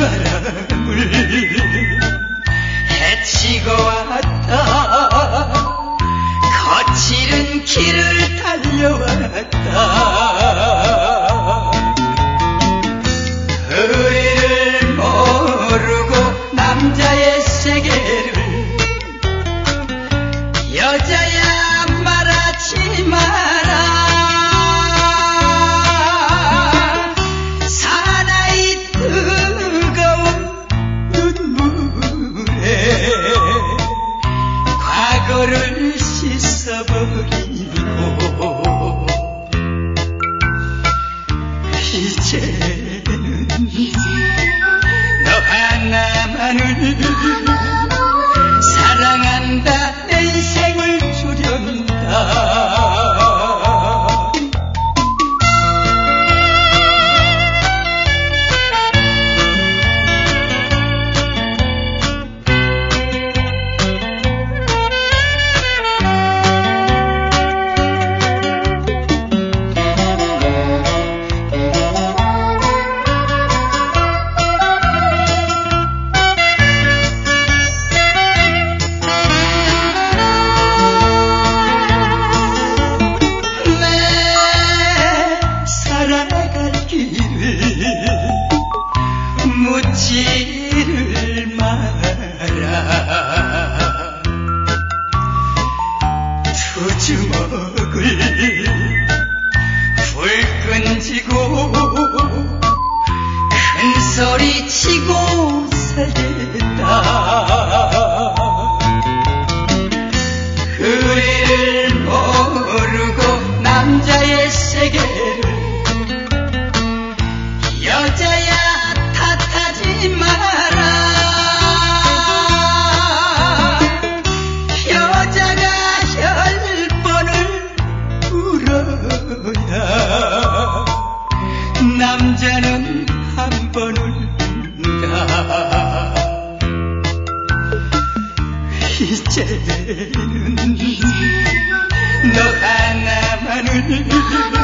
But 미치고 살겠다. の花丸に